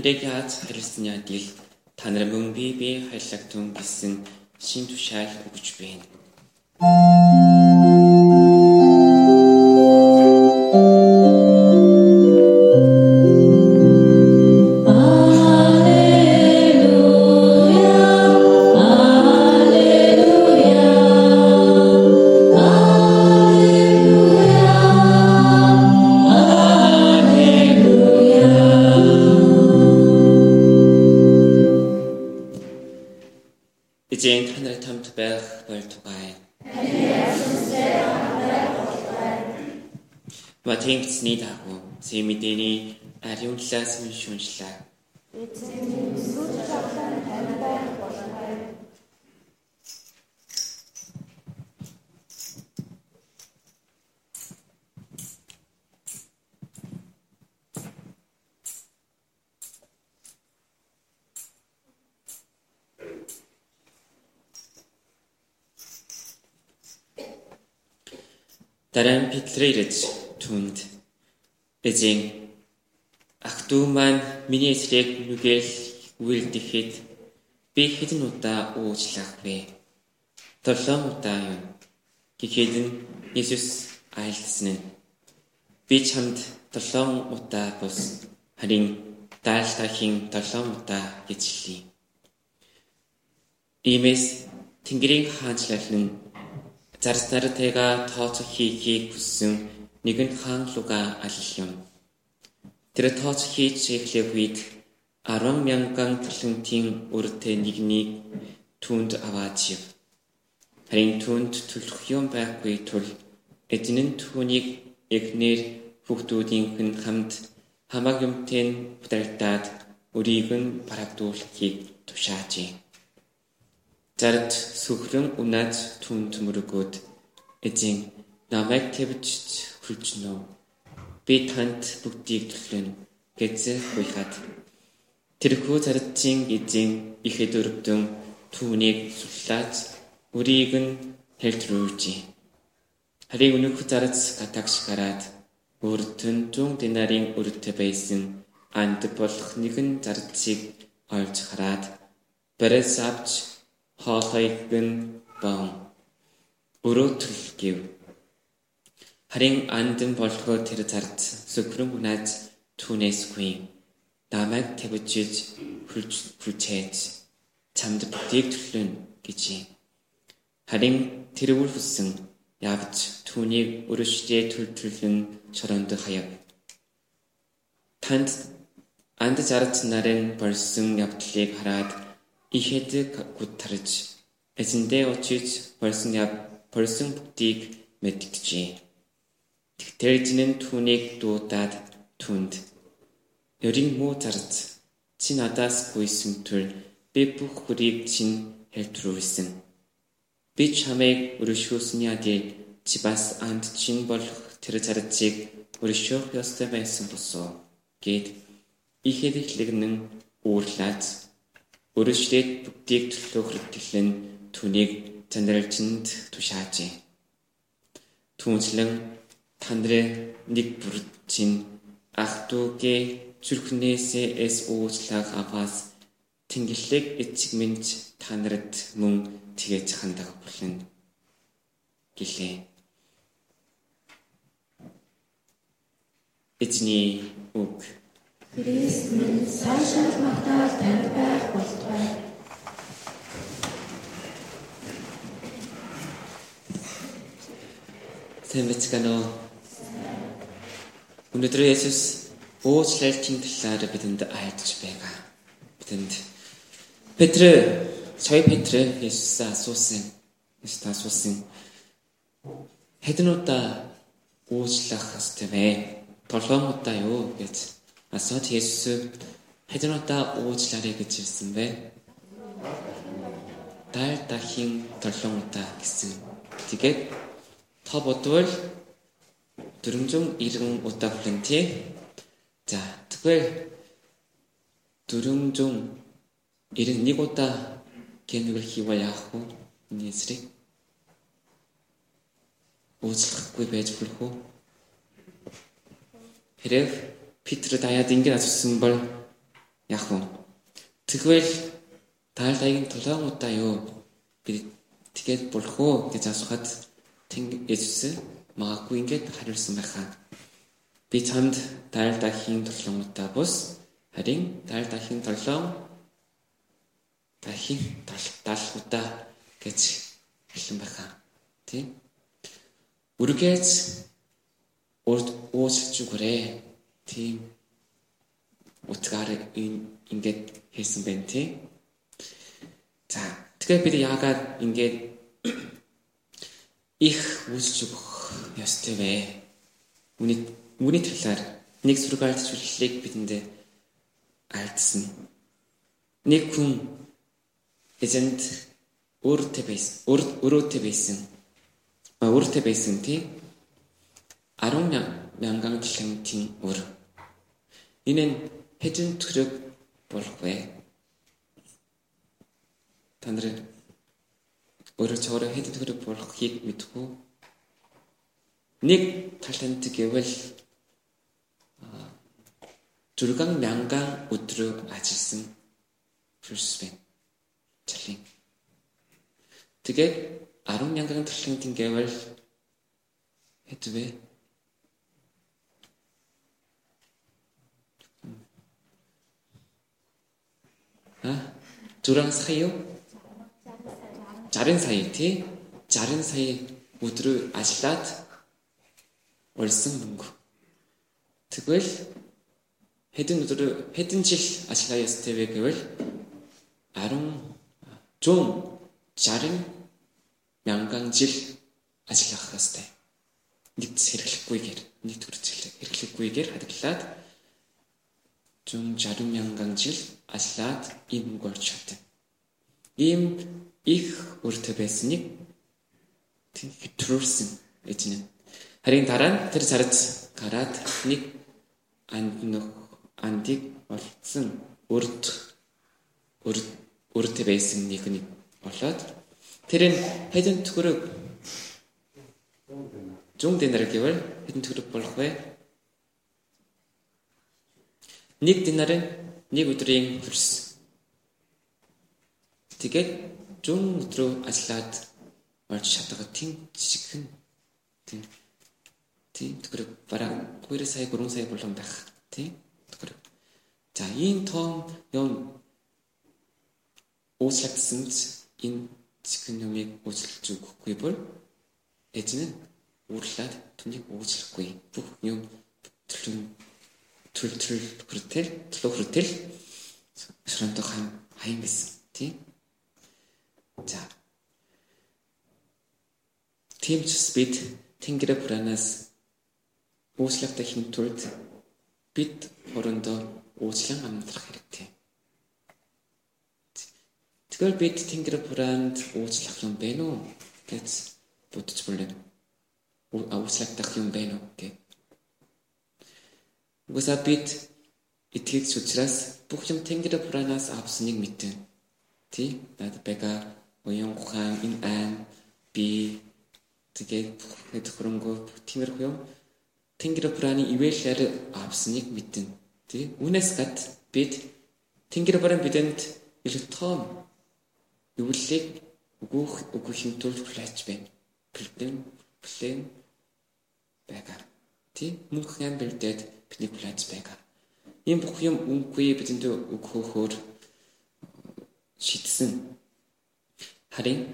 таныг яаж харилсан ядил та нар мөн би би хайрлагтун гэсэн шин тушаал өгч байна. Математикний дагуу зэ мэдээний ариун талаас нь шүншлээ. Эцэг сүлж чадсан тань байх болтой. Дараа нь Петрэ ирж түнд эзэн ах トゥ маань миний эсрэг нүгэл үйлдэхэд би хэдэн удаа уучлах вэ? Толон удаа юу? Гэхэд нь Иесус айлтсан нь би чамд толон удаа бус харин даалгахын толон удаа гэж хэлье. Иймээс Тэнгэрийн хаанчлал нь зарцнартэйга тооцох хийхийг хүссэн нэгэн хаан луга аллиум. Тэр тооц хийж эхлэх үед 10 мянган талентийн үртэй нэгнийг түнд аваач. Харин түнд төлөх юм байхгүй тул эзэн нь түүнийг эхнэр хүүхдүүдийн хамт хамаг юмтэн бүтээлтад өрийг нь барагдуулахыг тушаажээ. Зард сүхрэн унаад түнд мөрөгөөд эзэн намайг твж хүлжнө. Би танд бүгдийг төлөв гэж хуйхад тэрхүү царцын эзэн ихэд өрөвдөн түүнийг суллаач үрийг нь хэлтрүүлжээ. Харин өнөх зарц гатагш гараад өртөн 100 динарын өртө байсан анд болох нэгэн зарцыг олж хараад барэс авч хоолойг нь бон өрөөтөл гэв Харин андан болгоо тэр зарц сүгрэн унаад түүнээсгүй намайг тавьжиж хүлчээж чамд бүтийг төлөн гэж. Харин тэр үл хүссэн явж түүнийг өрөштэй төлтөлн чоронд хаяв. Танд анд зарц нарын болсон явдлыг хараад ихэд гутарж эзэндээ очиж болсон яв болсон бүгдийг мэдгэжээ. Тэржнэн түүнийг дуудаад түнд Өрийн муу зарц чи надаас гүйсэн төр би бүх хүрийг чинь хэлтрүүлсэн. Би чамайг өршөөсний адил чи бас анд чинь болох тэр зарцыг өршөөх ёстой байсан босоо гэд ихэд ихлэгнэн уурлаад өршөөд бүгдийг төлөө хүртэлэн түүнийг тандралчинд тушаажээ. Түүнчлэн Тандрэ нэг бүрчин ах トゥ гээ зүрхнээсээ эс уучлах аваас тэнгэлэг эцэг минь та нарт мөн тэгэж хандаг болно гэлээ. Эзний үг Христ минь сайшаал магтаал танд байх болтугай. Тэмцгэнэ Өнөөдөр Есүс уучлалтын талаар бидэнд айлж байгаа. Бидэнд Петр сая Петр Есүс асуусан. Есүс асуусан. Удаа уучлах ёстой вэ? Толгоон удаа юу гэж асууад Есүс удаа уучлаарай гэж хэлсэн бэ? 달 дахин толон удаа гэсэн. Тэгээд та бодвол 490 удаа хүрэн тий. За тэгэхээр 491 удаа гэнүүл хийва яах вэ? Миний эсрэг уучлахгүй байж болох уу? Хэрэг Питер даяад ингэж асуусан бол яах вэ? Тэгвэл таалайгийн тулаан удаа юу? Би тэгээд болох уу гэж асуухад Тэнг Есүс магадгүй ингэж хариулсан байхаа. Би чамд дайл дахин удаа бус харин дайл дахин тулаан дахин тал удаа гэж хэлсэн байхаа. Тийм. Үргэж урд уучлж өгөөрэй тийм утгаараа ингээд хийсэн байна тий. За тэгэхээр бид яагаад ингээд их үүсч өгөх ёстой вэ? Үүний үүний талаар нэг сургаалт зөвлөлийг бидэндээ альдсан. Нэг хүн эзэнд өөртөө байсан. Өөртөө байсан. Өөртөө байсан тий. 10 мянган жилийн өр Энэ нь хэдэн төрөг болох вэ? Та нар өөрөө цаороо хэдэн төрөг болохыг мэдгүй. Нэг талент гэвэл 6 мянган өдрөө ажилласан плюс байна. Чалин. Тэгээд 10 мянган талентын гэвэл хэд вэ? А 6 сая юу? 60 сая тий. 60 сая өдрөө ажиллаад олсон мөнгө. Тэгвэл хэдэн өдөр хэдэн жил ажиллаа ёстой вэ гэвэл 10 160 мянган жил ажиллах ёстой. Нэг зэрэглэхгүйгээр нэг төр зэрэглэхгүйгээр хадгалаад 160 мянган жил ажиллаад ийм мөнгө олж чадсан. Ийм их өртөө байсныг хэтрүүлсэн эзэн. Харин дараа нь тэр царц гараад нэг анд андыг олцсон өрд өрд өртөө байсан нэг нэг болоод тэр нь хэдэн төгрөг 100 динар гэвэл хэдэн төгрөг болох вэ? Нэг динар нь нэг өдрийн хөрс. Тэгээд зүүн өдрөө ажиллаад орж чадгаа тийм жижигхэн тийм тийм төгрөг бараг 2 сая 3 сая болон байх тийм төгрөг. За ийм том юм уучлагдсан энэ юмыг уучлж өгөхгүй бол эзэн уурлаад түүнийг уучлахгүй бүх юм төрөл төрөл хүртэл төлөв хүртэл шронто хайн хайн гэсэн тийм. За. Ч бид Тэнгэр буранаас уучлалтай хин тулд бид хорондоо уучлан амьдрах хэрэгтэй. Тэгэхээр бид Тэнгэр буранд уучлах юм бэ нү гэж бодож бүлээ. Уучлагдах юм бэ нү гэж Угсаа бид итгэгч учраас бүх юм Тэнгэр буранаас авсныг мэдэн. Тий? Над бага оюун ухаан энэ айн би тэгээд хэд хөрөнгөө тиймэрхүү юм Тэнгэр бурааны ивэлээр авсныг мэдэн. Тий? Үүнээс гад бид Тэнгэр буран бидэнд илүү том өвлөлийг өгөх өгөх юм тул хүлээж байна. Плэн плэн бага. Тий? Мөнх ян бэлдээд бидний хүлээж байгаа. Ийм бүх юм үнгүй бидэнд өгөхөөр шийдсэн. Харин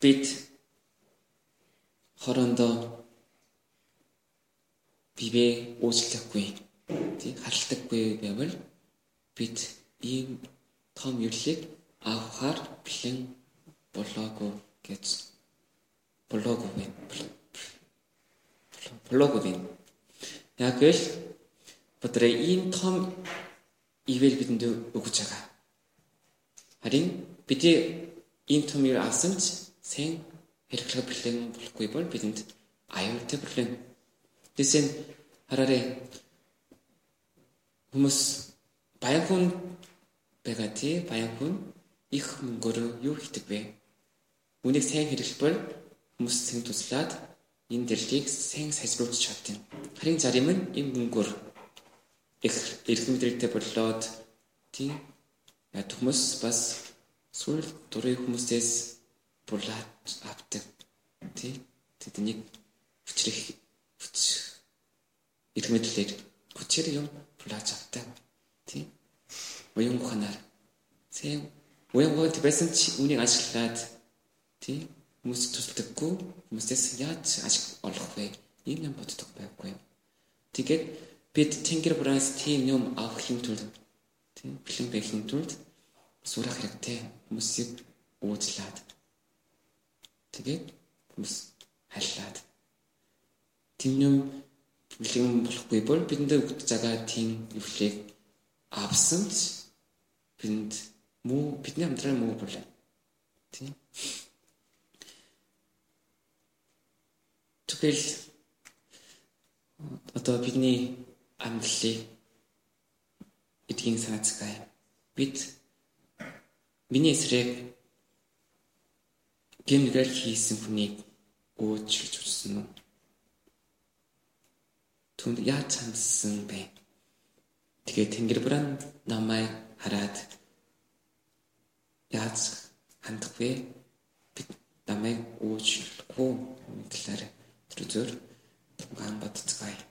бид хорондоо бивээ уучлахгүй тий харалтаггүй байвал бид ийм том юрлыг авахар бэлэн болоогүй гэж болоогүй байна. Болоогүй байна. Яг л Бодрэ ийм том ивэл бидэнд өгч байгаа. Харин бидний ийм төмөр авсан ч сэн хэрэглэх бэлэн болохгүй бол бидэнд аюултай бэлэн. Тэсэн хараарэ хүмүүс баян хүн байгаа тий баян хүн их мөнгөөр юу хийдэг вэ? Үнийг сайн хэрэглэбэл хүмүүс сэн туслаад энэ дэрлийг сайн сайжруулж чаддаг. Харин зарим нь энэ мөнгөөр их эрх мэдрэгтэй болоод тий яд хүмүүс бас сүүл дурын хүмүүсээс бурлаад авдаг. Тий тэднийг хүчрэх хүч эрх мэдлэлээр хүчээр юм бурлаж авдаг. Тий? Уян ухаанаар сайн уян ухаант байсан ч үнийг ашиглаад тий? Хүмүүс тусдаггүй хүмүүсээс яаж ажиг олох вэ? Энэ юм боддог байхгүй. Тэгээд бид тэнгэр бураас тийм юм авахын тулд тийм бэлэн байхын тулд сурах хэрэгтэй. Хүмүүсийг уучлаад. Тэгээд хүмүүс хайлаад тийм юм бэлэн болохгүй бол бидэнд өгч байгаа тийм авсан ч бидэнд муу бидний амьдрал муу болоо тийм Тэгэл одоо бидний амьдралыг эдгийн санаацгай. Бид миний эсрэг гэмнэгэл хийсэн хүнийг өөчлөж үзсэн үү? Түнд яаж хандсан бэ? Тэгээ Тэнгэр бүрэн намайг хараад яаж хандах вэ? Бид намайг өөчлөхгүй талаар тэр зөр ган бодцгаая.